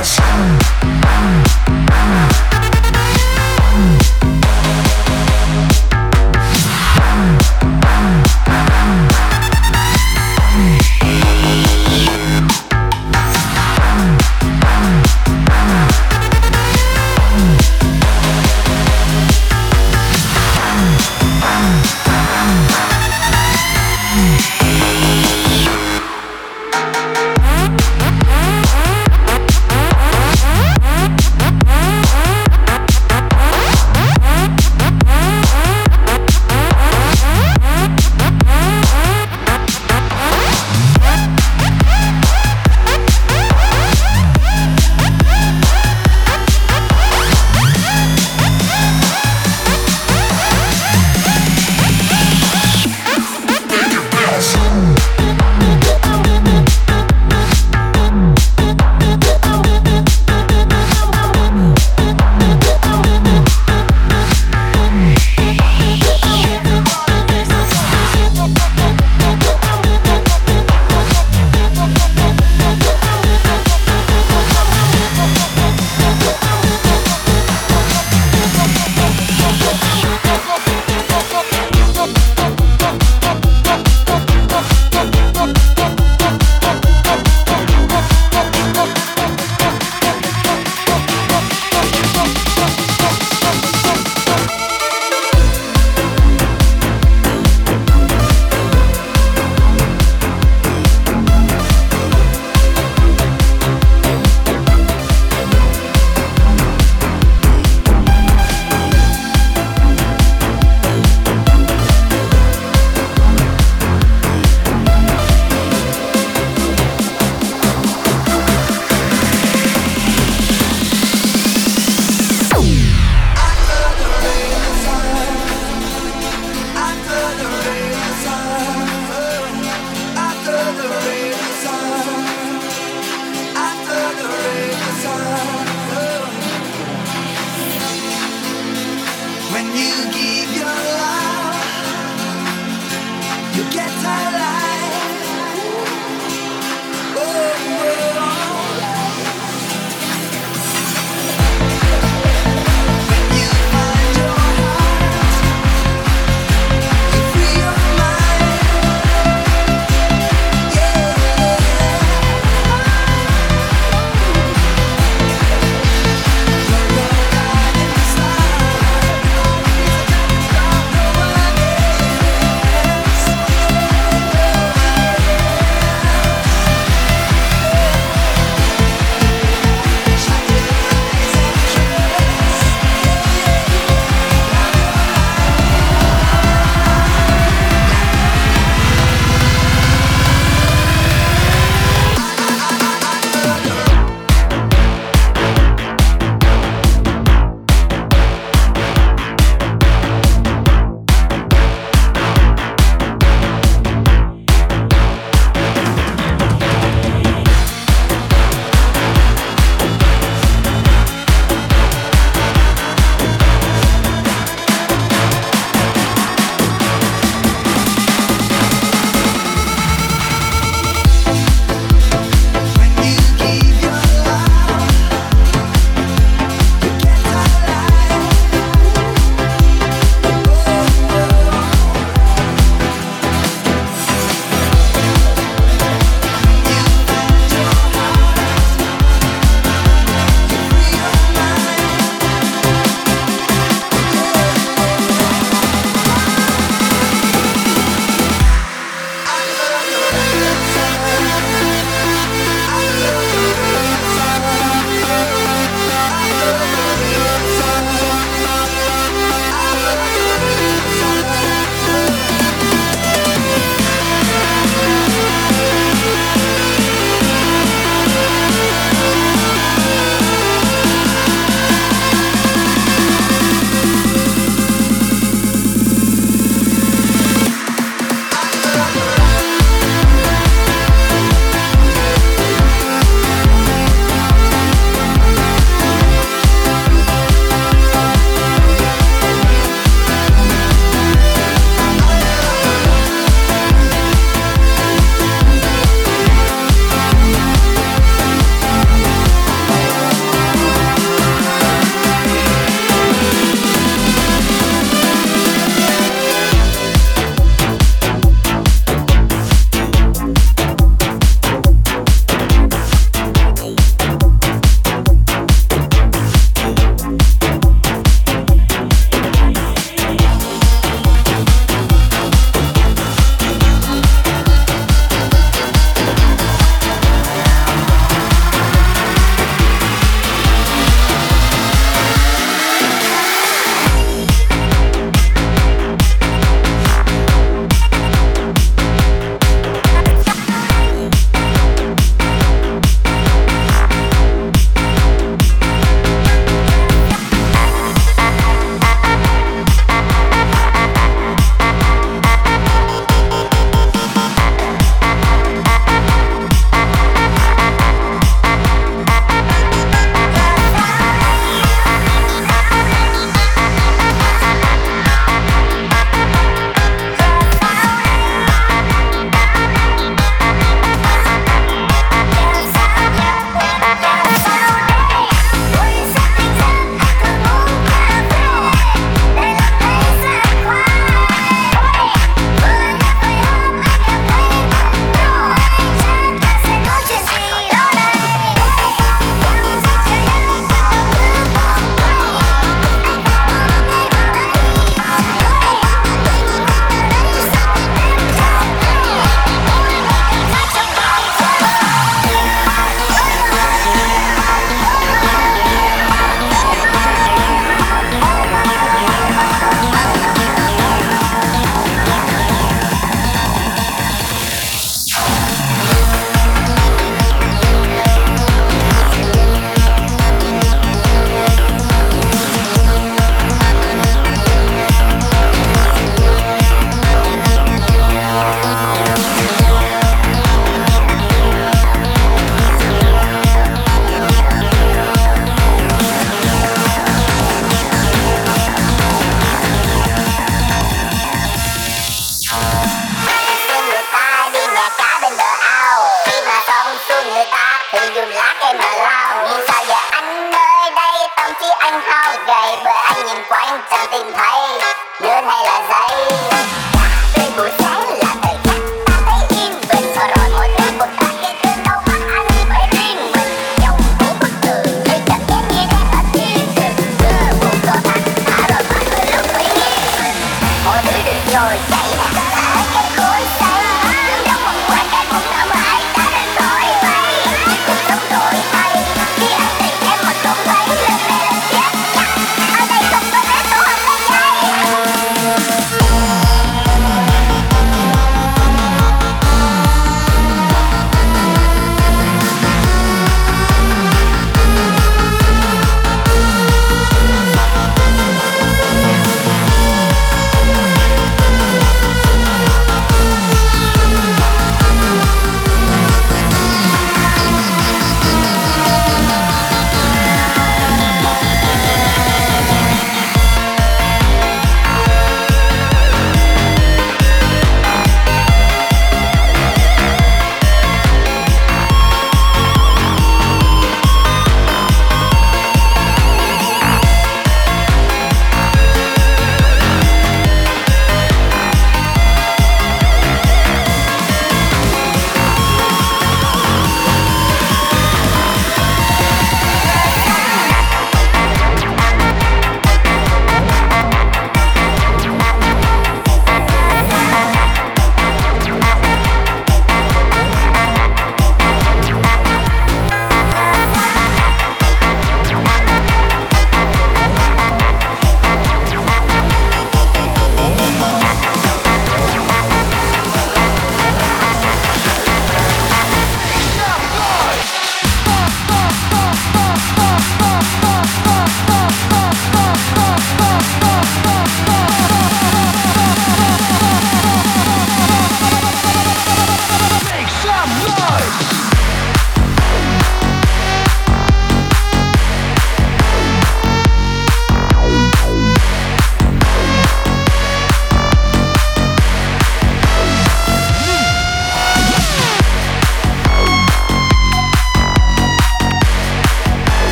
Yes.